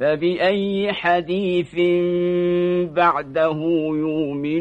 فبأي حديث بعده يؤمنون؟